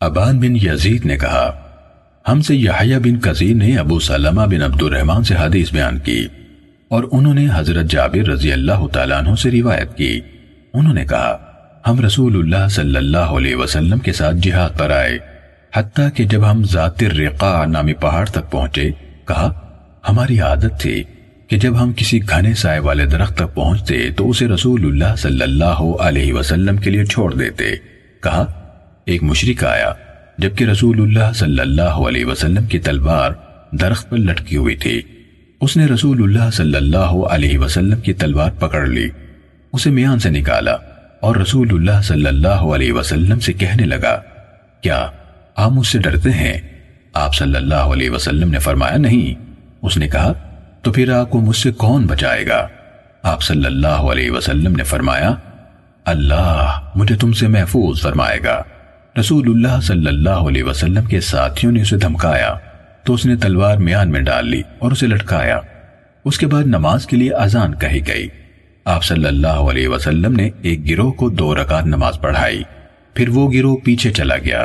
ابان بن یزید نے کہا، ہم سے یحییٰ بن کثیر نے ابو سلمہ بن عبد الرحمن سے حدیث بیان کی اور انہوں نے حضرت جابر رضی اللہ تعالیٰ عنہ سے روایت کی۔ انہوں نے کہا، ہم رسول اللہ صلی اللہ علیہ وسلم کے ساتھ جہاد پر آئے، حتیٰ کہ جب ہم ذات الرقاء نامی پہاڑ تک پہنچے، کہا، ہماری عادت تھی کہ جب ہم کسی گھنے سائے والے درخت تک پہنچتے تو اسے رسول اللہ صلی اللہ علیہ وسلم کے لیے چھوڑ دیتے۔ کہا ایک مشرک آیا، جبکہ رسول اللہ صلی اللہ علیہ وسلم کی تلوار درخت پر لٹکی ہوئی تھی۔ اس نے رسول اللہ صلی اللہ علیہ وسلم کی تلوار پکڑ لی، اسے میان سے نکالا اور رسول اللہ صلی اللہ علیہ وسلم سے کہنے لگا، کیا آپ مجھ سے ڈرتے ہیں؟ آپ صلی اللہ علیہ وسلم نے فرمایا، نہیں اس نے کہا، تو پھر آپ کو مجھ سے کون بچائے گا؟ آپ صلی اللہ علیہ وسلم نے فرمایا، اللہ مجھے تم سے محفوظ فرمائے گا رسول اللہ صلی اللہ علیہ وسلم کے ساتھیوں نے اسے دھمکایا تو اس نے تلوار میان میں ڈال لی اور اسے لٹکایا۔ اس کے بعد نماز کے لیے اذان کہی گئی۔ آپ صلی اللہ علیہ وسلم نے ایک گروہ کو دو رکعت نماز پڑھائی، پھر وہ گروہ پیچھے چلا گیا۔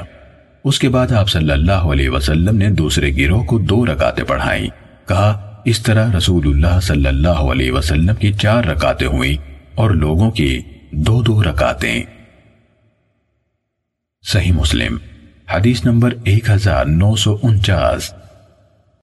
اس کے بعد آپ صلی اللہ علیہ وسلم نے دوسرے گروہ کو دو رکعتیں پڑھائیں۔ کہا، اس طرح رسول اللہ صلی اللہ علیہ وسلم کی چار رکاتیں ہوئیں اور لوگوں کی دو دو رکاتیں صحیح مسلم حدیث نمبر ایک ہزار نو سو انچاس۔